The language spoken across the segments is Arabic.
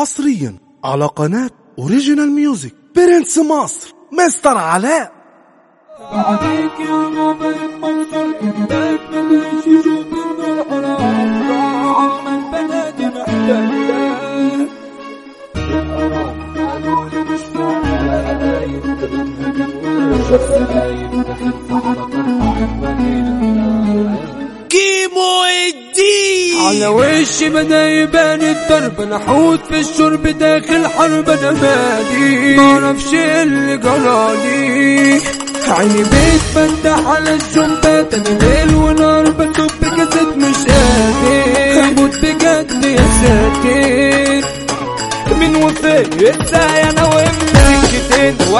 حصريا على قناة اوريجينال ميوزك برنس مصر مستر علاء. بعديك يا نوبل منصر انتك مبيش يشوف عمره عمل بلدي محتاج كيمو الدين. على وشي بدا يبان الضرب أنا حوت في الشرب داخل حرب أنا مالي معرفش اللي جرالي عيني بتفتح على الجنبات أنا ليل ونار بصب كاسات مش قادر هموت بجد يا ساتر. من إزاي وانت سكتين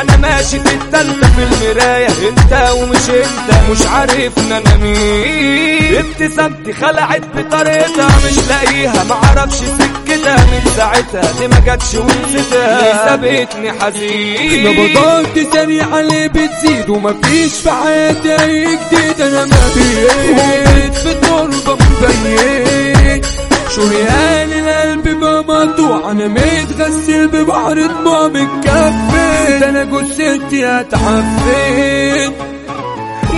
وأنا ماشي في التالتة في المراية انت ومش انت مش عارفنا أنا مين. ابتسامتي خلعت بطريقتها مش لاقيها معرفش سكتها من ساعتها دي ما جاتش ونسيتها. سابتني حزين. نبضات سريعة اللي بتزيد؟ ومفيش في حياتي أي جديد أنا ما بقيت في التربة مبين شريان القلب بقى مقطوع أنا متغسل ببحر دموع متكفي. ده أنا جثتي اتعفن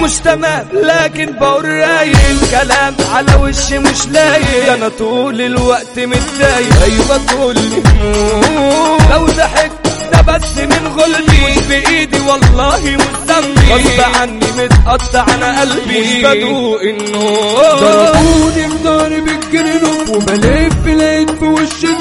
مش تمام لكن بقول رايق الكلام على وشي مش لايق ده أنا طول الوقت متضايق. أيوه طول الهموم لو ضحكت ده بس من غلبي. مش بإيدي والله مش ذنبي غصب عني متقطع أنا قلبي. مش بدوق النور ضربوني بضهري بالجرنوب وبلف لقيت في وشي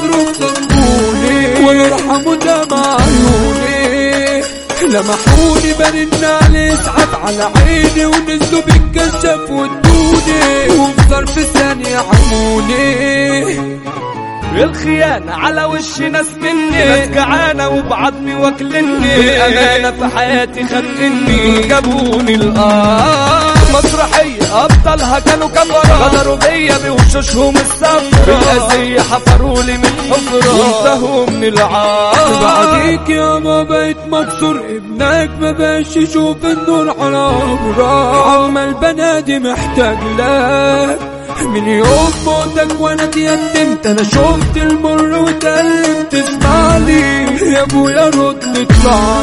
لمحوني برن على اسعاف على عيني ونزلوا بالكشاف ودوني. وفي ظرف ثانية عموني الخيانة على وش ناس مني ناس جعانة وبعضمي واكلني. بالأمانة في حياتي خانقني جابوني الآن. مسرحية أبطالها كانوا كاميرا غدروا بيا بوشوشهم السمرا بالأذية حفروا لي من حفرة وانتهوا من العار. بعديك يا ما بقيت مكسور. ابنك ما بقاش يشوف النور على عمره عمال بنادي محتاج لك. من يوم موتك وأنا اتيتمت أنا شفت المر واتألمت اسمعني يا أبويا رد اطلع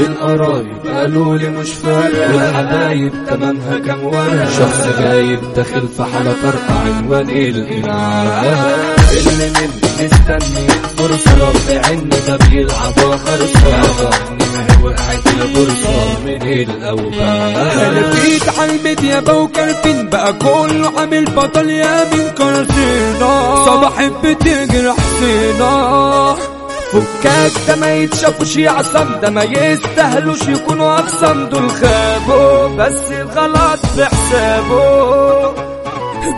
القرايب قالوا لي مش فارق والحبايب تمامها كام ورقة شخص غايب داخل في حالة طرقة عنوان الإنعام إللي مني مستني الفرصة رب عني ده بيلعب وخرصة وقعت البورصة. من أنا الأوبان فيك علمت يا بوكر فين بقى كله عامل بطل يا من كرسينا. صباح بتجرح سينا. فكاك ده ما يتشافوش يعصم ده ما يستاهلوش يكونوا اقسم دول خابوا بس الغلط بحسابه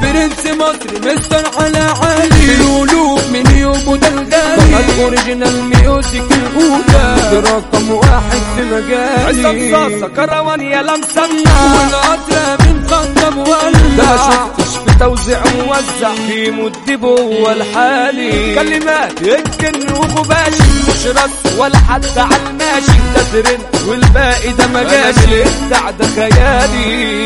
برنس مصر مستر على علي القلوب من يومه ده الغالي أوريجينال ميوزك ده رقم واحد في مجالي. عصام صاصة كروان يا لمسنا والقطرة من خط مولع ده ما شفتش في توزيع موزع. في مدبه والحالي كلمات يمكن وغباشي مش رص ولا حتى على الماشي. ده ترند والباقي ده مجاشي ده خيالي